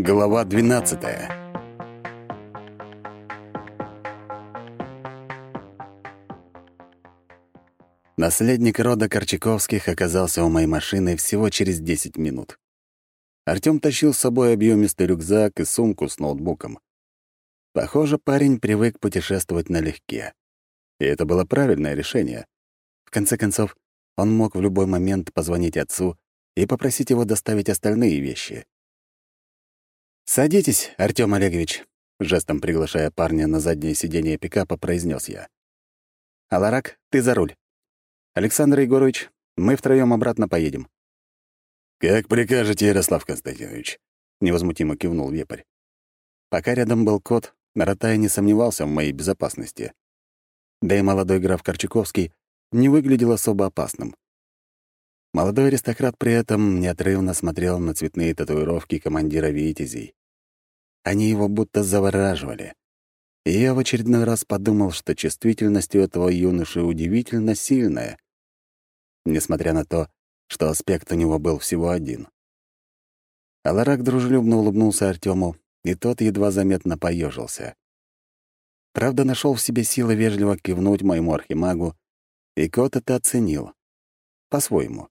Глава 12 Наследник рода Корчаковских оказался у моей машины всего через 10 минут. Артём тащил с собой объемистый рюкзак и сумку с ноутбуком. Похоже, парень привык путешествовать налегке. И это было правильное решение. В конце концов, он мог в любой момент позвонить отцу и попросить его доставить остальные вещи. «Садитесь, Артём Олегович», — жестом приглашая парня на заднее сиденье пикапа, произнес я. «Аларак, ты за руль. Александр Егорович, мы втроём обратно поедем». «Как прикажете, Ярослав Константинович», — невозмутимо кивнул вепрь. Пока рядом был кот, Наратай не сомневался в моей безопасности. Да и молодой граф Корчаковский не выглядел особо опасным. Молодой аристократ при этом неотрывно смотрел на цветные татуировки командира Витязей. Они его будто завораживали. И я в очередной раз подумал, что чувствительность у этого юноши удивительно сильная, несмотря на то, что аспект у него был всего один. Аларак дружелюбно улыбнулся Артему, и тот едва заметно поежился. Правда, нашел в себе силы вежливо кивнуть моему архимагу, и кот это оценил. По-своему.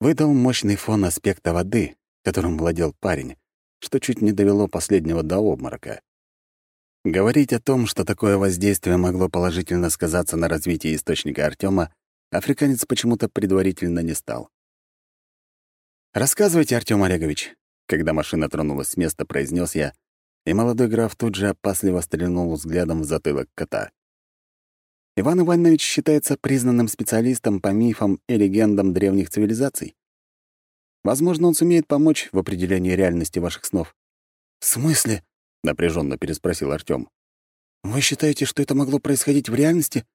Выдал мощный фон аспекта воды, которым владел парень, что чуть не довело последнего до обморока. Говорить о том, что такое воздействие могло положительно сказаться на развитии источника Артема, африканец почему-то предварительно не стал. «Рассказывайте, Артём Олегович», — когда машина тронулась с места, произнес я, и молодой граф тут же опасливо стрельнул взглядом в затылок кота. Иван Иванович считается признанным специалистом по мифам и легендам древних цивилизаций. Возможно, он сумеет помочь в определении реальности ваших снов. «В смысле?» — напряженно переспросил Артём. «Вы считаете, что это могло происходить в реальности?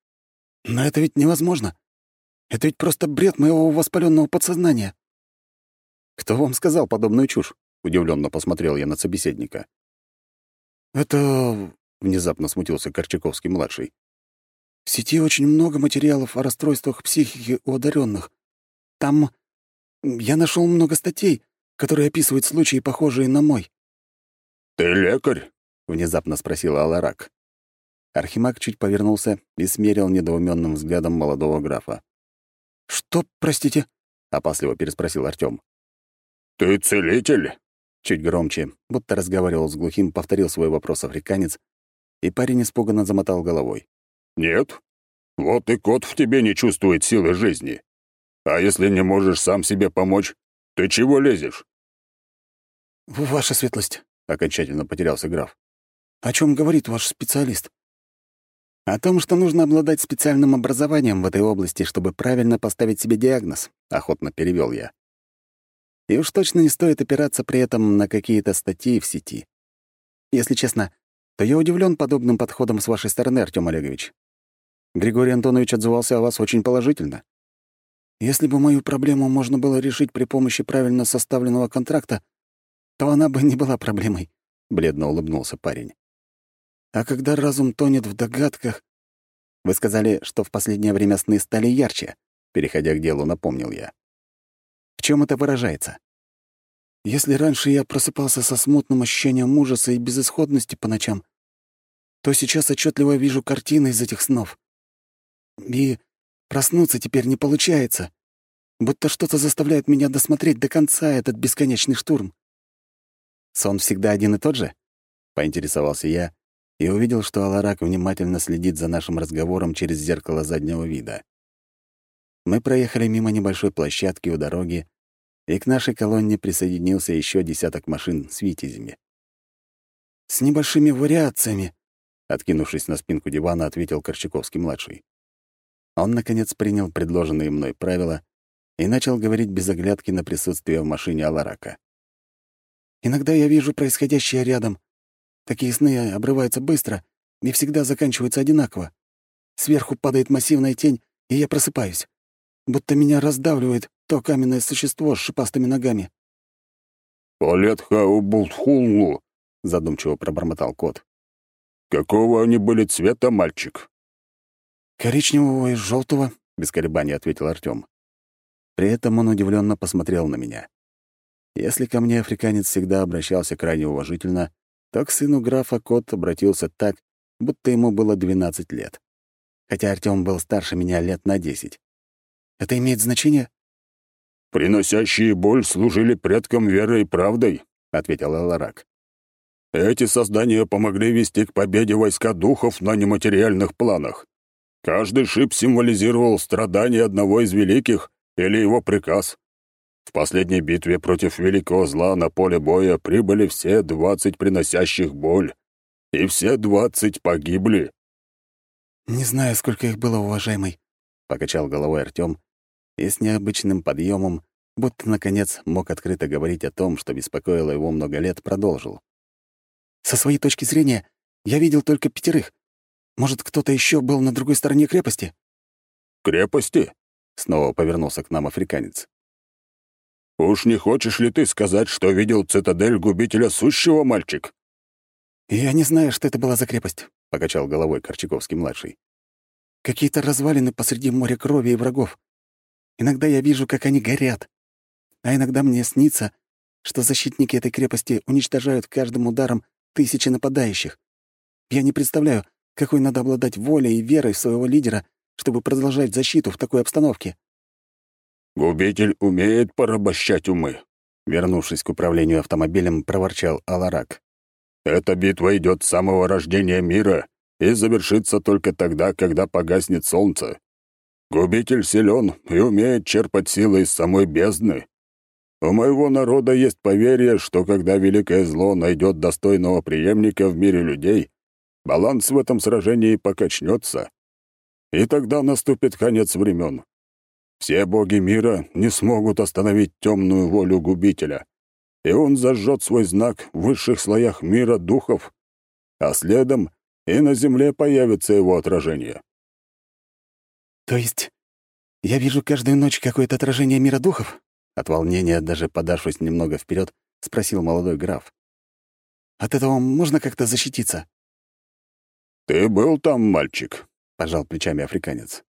Но это ведь невозможно. Это ведь просто бред моего воспаленного подсознания». «Кто вам сказал подобную чушь?» — удивленно посмотрел я на собеседника. «Это...» — внезапно смутился Корчаковский-младший. «В сети очень много материалов о расстройствах психики у одаренных. Там я нашел много статей, которые описывают случаи, похожие на мой». «Ты лекарь?» — внезапно спросил Аларак. Архимаг чуть повернулся и смерил недоуменным взглядом молодого графа. «Что, простите?» — опасливо переспросил Артём. «Ты целитель?» Чуть громче, будто разговаривал с глухим, повторил свой вопрос африканец, и парень испуганно замотал головой. «Нет? Вот и кот в тебе не чувствует силы жизни. А если не можешь сам себе помочь, ты чего лезешь?» «Ваша светлость», — окончательно потерялся граф. «О чем говорит ваш специалист?» «О том, что нужно обладать специальным образованием в этой области, чтобы правильно поставить себе диагноз», — охотно перевел я. «И уж точно не стоит опираться при этом на какие-то статьи в сети. Если честно, то я удивлен подобным подходом с вашей стороны, Артём Олегович. Григорий Антонович отзывался о вас очень положительно. Если бы мою проблему можно было решить при помощи правильно составленного контракта, то она бы не была проблемой», — бледно улыбнулся парень. «А когда разум тонет в догадках...» «Вы сказали, что в последнее время сны стали ярче», — переходя к делу, напомнил я. «В чем это выражается?» «Если раньше я просыпался со смутным ощущением ужаса и безысходности по ночам, то сейчас отчетливо вижу картины из этих снов. И Проснуться теперь не получается. Будто что-то заставляет меня досмотреть до конца этот бесконечный штурм. «Сон всегда один и тот же?» — поинтересовался я и увидел, что Аларак внимательно следит за нашим разговором через зеркало заднего вида. Мы проехали мимо небольшой площадки у дороги, и к нашей колонне присоединился еще десяток машин с витязями. «С небольшими вариациями», — откинувшись на спинку дивана, ответил Корчаковский-младший. Он, наконец, принял предложенные мной правила и начал говорить без оглядки на присутствие в машине Аларака. «Иногда я вижу происходящее рядом. Такие сны обрываются быстро и всегда заканчиваются одинаково. Сверху падает массивная тень, и я просыпаюсь. Будто меня раздавливает то каменное существо с шипастыми ногами». «Полетхаубултхуллу», — задумчиво пробормотал кот. «Какого они были цвета, мальчик?» Коричневого и желтого, — без колебаний ответил Артём. При этом он удивленно посмотрел на меня. Если ко мне африканец всегда обращался крайне уважительно, то к сыну графа кот обратился так, будто ему было 12 лет. Хотя Артём был старше меня лет на 10. Это имеет значение? «Приносящие боль служили предкам верой и правдой», — ответил Эларак. «Эти создания помогли вести к победе войска духов на нематериальных планах. Каждый шип символизировал страдания одного из великих или его приказ. В последней битве против великого зла на поле боя прибыли все двадцать приносящих боль, и все двадцать погибли. «Не знаю, сколько их было, уважаемый», — покачал головой Артём и с необычным подъемом, будто, наконец, мог открыто говорить о том, что беспокоило его много лет, продолжил. «Со своей точки зрения, я видел только пятерых. Может, кто-то еще был на другой стороне крепости?» «Крепости?» — снова повернулся к нам африканец. «Уж не хочешь ли ты сказать, что видел цитадель губителя сущего, мальчик?» «Я не знаю, что это была за крепость. — покачал головой Корчаковский-младший. «Какие-то развалины посреди моря крови и врагов. Иногда я вижу, как они горят. А иногда мне снится, что защитники этой крепости уничтожают каждым ударом тысячи нападающих. Я не представляю, какой надо обладать волей и верой своего лидера, чтобы продолжать защиту в такой обстановке». «Губитель умеет порабощать умы», — вернувшись к управлению автомобилем, проворчал Аларак. Эта битва идет с самого рождения мира и завершится только тогда, когда погаснет солнце. Губитель силен и умеет черпать силы из самой бездны. У моего народа есть поверье, что когда великое зло найдет достойного преемника в мире людей, баланс в этом сражении покачнется. И тогда наступит конец времен. Все боги мира не смогут остановить темную волю губителя — и он зажжет свой знак в высших слоях мира духов, а следом и на земле появится его отражение. «То есть я вижу каждую ночь какое-то отражение мира духов?» От волнения, даже подавшись немного вперед, спросил молодой граф. «От этого можно как-то защититься?» «Ты был там, мальчик», — пожал плечами африканец.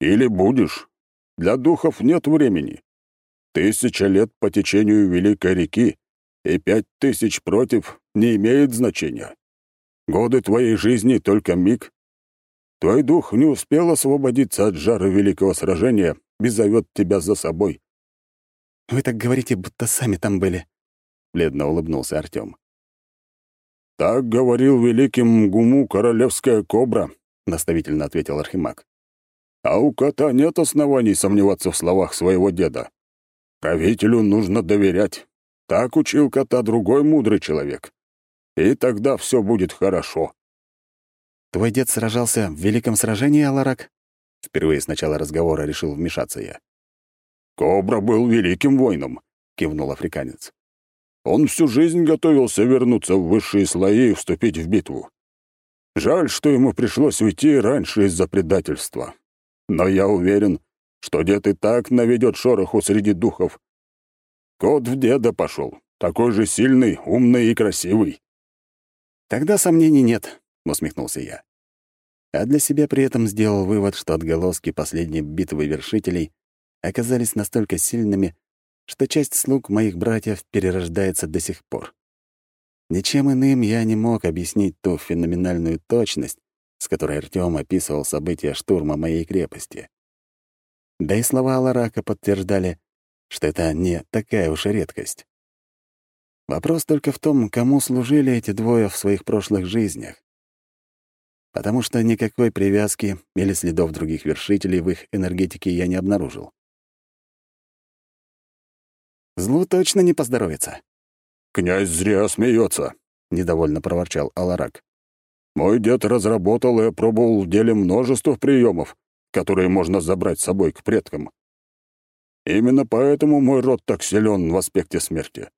«Или будешь. Для духов нет времени. Тысяча лет по течению Великой реки и пять тысяч против не имеет значения. Годы твоей жизни — только миг. Твой дух не успел освободиться от жара великого сражения и зовет тебя за собой. «Вы так говорите, будто сами там были», — бледно улыбнулся Артём. «Так говорил великим Гуму королевская кобра», — наставительно ответил Архимаг. «А у кота нет оснований сомневаться в словах своего деда. Правителю нужно доверять. Так учил кота другой мудрый человек. И тогда все будет хорошо. Твой дед сражался в великом сражении, Аларак? Впервые с начала разговора решил вмешаться я. Кобра был великим воином, кивнул африканец. Он всю жизнь готовился вернуться в высшие слои и вступить в битву. Жаль, что ему пришлось уйти раньше из-за предательства. Но я уверен, что дед и так наведет шороху среди духов. Кот в деда пошел, такой же сильный, умный и красивый. «Тогда сомнений нет», — усмехнулся я. А для себя при этом сделал вывод, что отголоски последней битвы вершителей оказались настолько сильными, что часть слуг моих братьев перерождается до сих пор. Ничем иным я не мог объяснить ту феноменальную точность, с которой Артём описывал события штурма моей крепости. Да и слова Аларака подтверждали, что это не такая уж и редкость. Вопрос только в том, кому служили эти двое в своих прошлых жизнях. Потому что никакой привязки или следов других вершителей в их энергетике я не обнаружил. Злу точно не поздоровится. «Князь зря смеется, недовольно проворчал Аларак. «Мой дед разработал и опробовал в деле множество приемов, которые можно забрать с собой к предкам. Именно поэтому мой род так силен в аспекте смерти.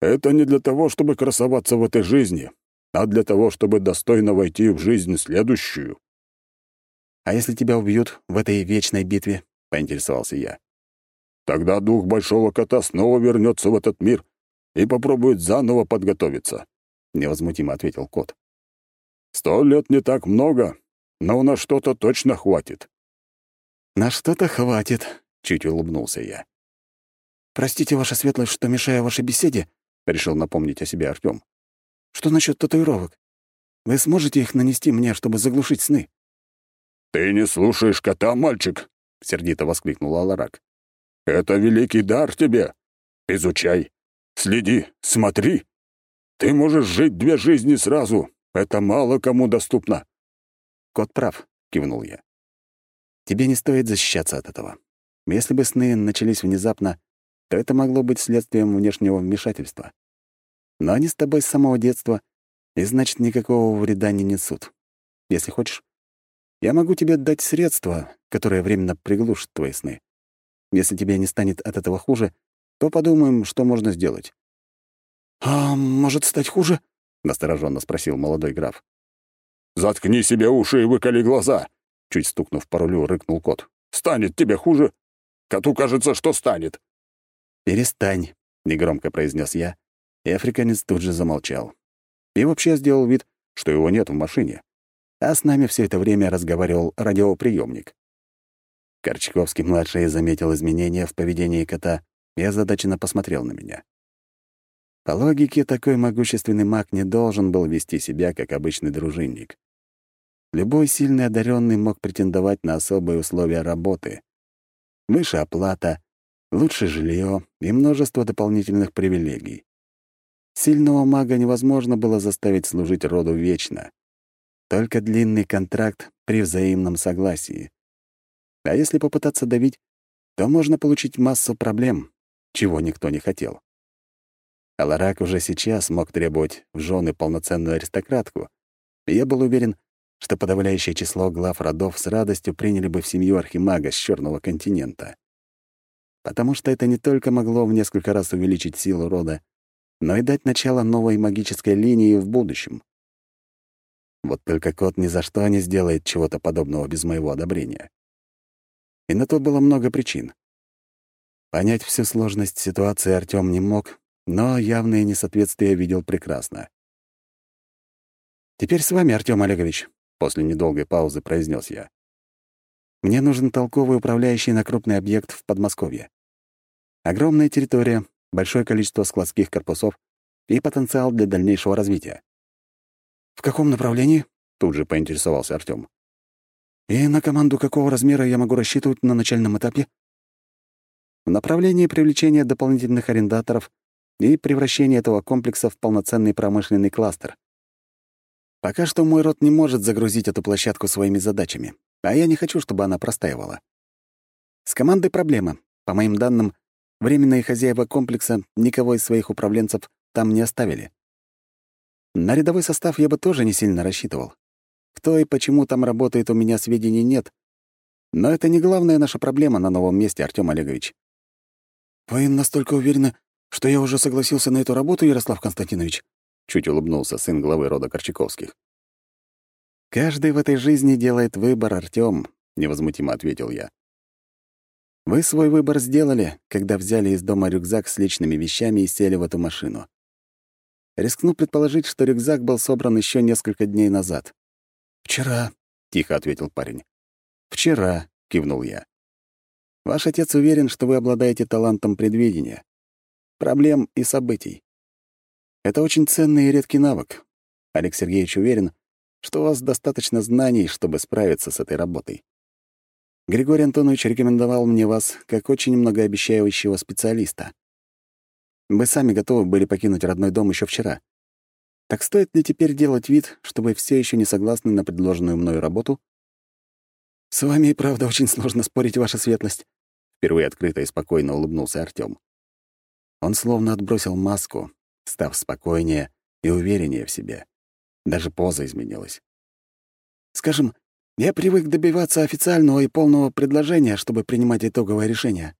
Это не для того, чтобы красоваться в этой жизни, а для того, чтобы достойно войти в жизнь следующую. «А если тебя убьют в этой вечной битве?» — поинтересовался я. «Тогда дух Большого Кота снова вернется в этот мир и попробует заново подготовиться», — невозмутимо ответил кот. «Сто лет не так много, но на что-то точно хватит. «На что-то хватит», — чуть улыбнулся я. «Простите, ваша светлость, что мешаю вашей беседе», — решил напомнить о себе Артём. «Что насчет татуировок? Вы сможете их нанести мне, чтобы заглушить сны?» «Ты не слушаешь кота, мальчик!» — сердито воскликнул Аларак. «Это великий дар тебе. Изучай, следи, смотри. Ты можешь жить две жизни сразу. Это мало кому доступно». «Кот прав», — кивнул я. «Тебе не стоит защищаться от этого. Если бы сны начались внезапно, то это могло быть следствием внешнего вмешательства. Но они с тобой с самого детства, и значит, никакого вреда не несут. Если хочешь, я могу тебе дать средства, которые временно приглушат твои сны. Если тебе не станет от этого хуже, то подумаем, что можно сделать». «А может стать хуже?» — настороженно спросил молодой граф. «Заткни себе уши и выколи глаза!» Чуть стукнув по рулю, рыкнул кот. «Станет тебе хуже? Коту кажется, что станет». «Перестань», — негромко произнес я, и африканец тут же замолчал. И вообще сделал вид, что его нет в машине. А с нами все это время разговаривал радиоприемник. Корчаковский-младший заметил изменения в поведении кота и озадаченно посмотрел на меня. По логике, такой могущественный маг не должен был вести себя, как обычный дружинник. Любой сильный одаренный мог претендовать на особые условия работы. Выше оплата, лучше жилье и множество дополнительных привилегий. Сильного мага невозможно было заставить служить роду вечно. Только длинный контракт при взаимном согласии. А если попытаться давить, то можно получить массу проблем, чего никто не хотел. Аларак уже сейчас мог требовать в жены полноценную аристократку, я был уверен, что подавляющее число глав родов с радостью приняли бы в семью архимага с Черного континента. Потому что это не только могло в несколько раз увеличить силу рода, но и дать начало новой магической линии в будущем. Вот только кот ни за что не сделает чего-то подобного без моего одобрения. И на то было много причин. Понять всю сложность ситуации Артём не мог, но явные несоответствия видел прекрасно. «Теперь с вами, Артём Олегович», — после недолгой паузы произнес я. «Мне нужен толковый управляющий на крупный объект в Подмосковье. Огромная территория, большое количество складских корпусов и потенциал для дальнейшего развития. «В каком направлении?» — тут же поинтересовался Артём. «И на команду какого размера я могу рассчитывать на начальном этапе?» «В направлении привлечения дополнительных арендаторов и превращения этого комплекса в полноценный промышленный кластер. Пока что мой род не может загрузить эту площадку своими задачами, а я не хочу, чтобы она простаивала. С командой проблема. По моим данным, Временные хозяева комплекса никого из своих управленцев там не оставили. На рядовой состав я бы тоже не сильно рассчитывал. Кто и почему там работает, у меня сведений нет. Но это не главная наша проблема на новом месте, Артём Олегович. «Вы настолько уверены, что я уже согласился на эту работу, Ярослав Константинович?» Чуть улыбнулся сын главы рода Корчаковских. «Каждый в этой жизни делает выбор, Артём», — невозмутимо ответил я. Вы свой выбор сделали, когда взяли из дома рюкзак с личными вещами и сели в эту машину. Рискну предположить, что рюкзак был собран еще несколько дней назад. «Вчера», — тихо ответил парень. «Вчера», — кивнул я. «Ваш отец уверен, что вы обладаете талантом предвидения, проблем и событий. Это очень ценный и редкий навык. Олег Сергеевич уверен, что у вас достаточно знаний, чтобы справиться с этой работой. Григорий Антонович рекомендовал мне вас как очень многообещающего специалиста. Вы сами готовы были покинуть родной дом еще вчера. Так стоит ли теперь делать вид, что вы все еще не согласны на предложенную мною работу? С вами и правда очень сложно спорить, ваша светлость. Впервые открыто и спокойно улыбнулся Артём. Он словно отбросил маску, став спокойнее и увереннее в себе. Даже поза изменилась. Скажем, я привык добиваться официального и полного предложения, чтобы принимать итоговое решение.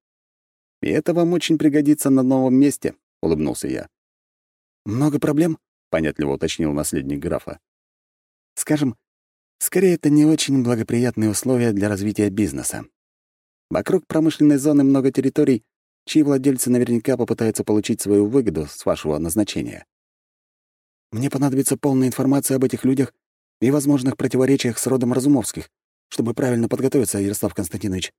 И это вам очень пригодится на новом месте, улыбнулся я. Много проблем? Понятливо уточнил наследник графа. Скажем, скорее это не очень благоприятные условия для развития бизнеса. Вокруг промышленной зоны много территорий, чьи владельцы наверняка попытаются получить свою выгоду с вашего назначения. Мне понадобится полная информация об этих людях и возможных противоречиях с родом Разумовских, чтобы правильно подготовиться, Ярослав Константинович»,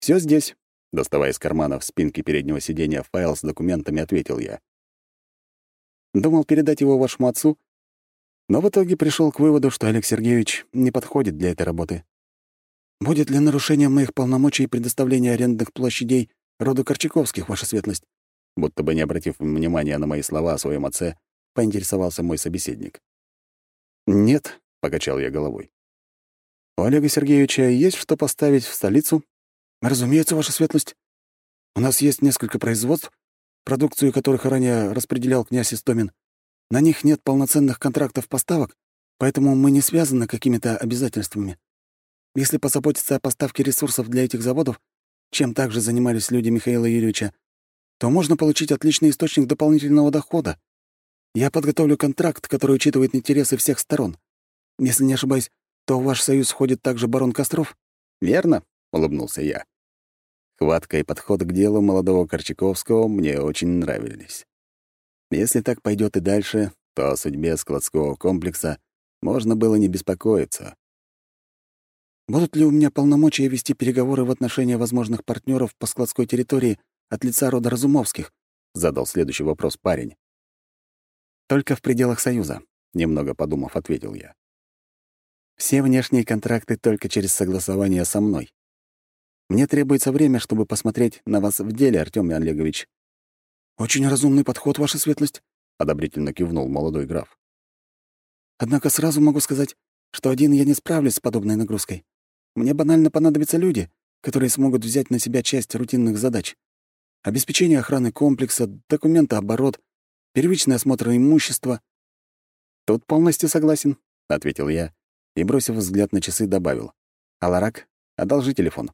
Все здесь», — доставая из кармана в спинке переднего сиденья файл с документами, ответил я. Думал передать его вашему отцу, но в итоге пришел к выводу, что Олег Сергеевич не подходит для этой работы. «Будет ли нарушением моих полномочий предоставления арендных площадей роду Корчаковских, ваша светлость?» Будто бы не обратив внимания на мои слова о своем отце, поинтересовался мой собеседник. «Нет», — покачал я головой. «У Олега Сергеевича есть что поставить в столицу?» «Разумеется, ваша светлость. У нас есть несколько производств, продукцию которых ранее распределял князь Истомин. На них нет полноценных контрактов поставок, поэтому мы не связаны какими-то обязательствами. Если позаботиться о поставке ресурсов для этих заводов, чем также занимались люди Михаила Юрьевича, то можно получить отличный источник дополнительного дохода. Я подготовлю контракт, который учитывает интересы всех сторон. Если не ошибаюсь, то в ваш союз входит также барон Костров?» «Верно», — улыбнулся я. Хватка и подход к делу молодого Корчаковского мне очень нравились. Если так пойдет и дальше, то о судьбе складского комплекса можно было не беспокоиться. Будут ли у меня полномочия вести переговоры в отношении возможных партнеров по складской территории от лица рода Разумовских? Задал следующий вопрос парень. Только в пределах Союза, немного подумав, ответил я. Все внешние контракты только через согласование со мной. Мне требуется время, чтобы посмотреть на вас в деле, Артём Олегович. «Очень разумный подход, ваша светлость», — одобрительно кивнул молодой граф. «Однако сразу могу сказать, что один я не справлюсь с подобной нагрузкой. Мне банально понадобятся люди, которые смогут взять на себя часть рутинных задач. Обеспечение охраны комплекса, документооборот, первичный осмотр имущества». «Тут полностью согласен», — ответил я и, бросив взгляд на часы, добавил. «Аларак, одолжи телефон».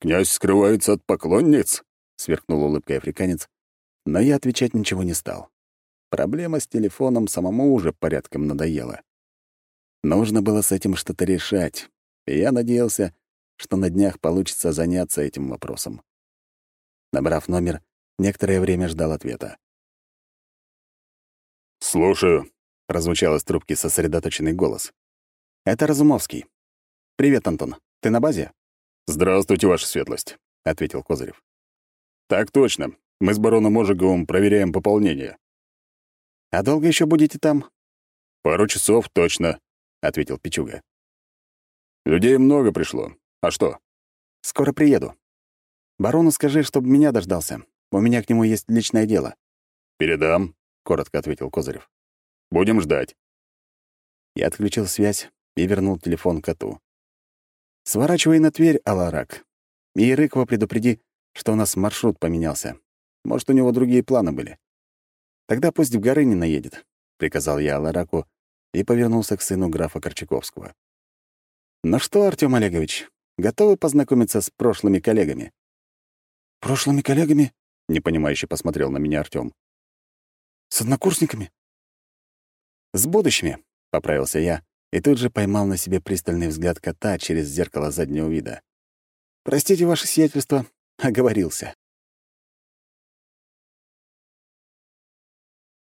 «Князь скрывается от поклонниц?» — сверкнул улыбкой африканец, но я отвечать ничего не стал. Проблема с телефоном самому уже порядком надоела. Нужно было с этим что-то решать, и я надеялся, что на днях получится заняться этим вопросом. Набрав номер, некоторое время ждал ответа. «Слушаю», — прозвучал из трубки сосредоточенный голос. «Это Разумовский. Привет, Антон. Ты на базе?» «Здравствуйте, ваша светлость», — ответил Козырев. «Так точно. Мы с бароном Ожеговым проверяем пополнение». «А долго еще будете там?» «Пару часов точно», — ответил Пичуга. «Людей много пришло. А что?» «Скоро приеду. Барону скажи, чтобы меня дождался. У меня к нему есть личное дело». «Передам», — коротко ответил Козырев. «Будем ждать». Я отключил связь и вернул телефон коту. «Сворачивай на Тверь, Аларак. И Рыкова предупреди, что у нас маршрут поменялся. Может, у него другие планы были. Тогда пусть в горы не наедет, — приказал я Алараку и повернулся к сыну графа Корчаковского. «Ну что, Артём Олегович, готовы познакомиться с прошлыми коллегами?» «Прошлыми коллегами?» — непонимающе посмотрел на меня Артём. «С однокурсниками?» «С будущими», — поправился я, и тут же поймал на себе пристальный взгляд кота через зеркало заднего вида. «Простите ваше сиятельство, оговорился».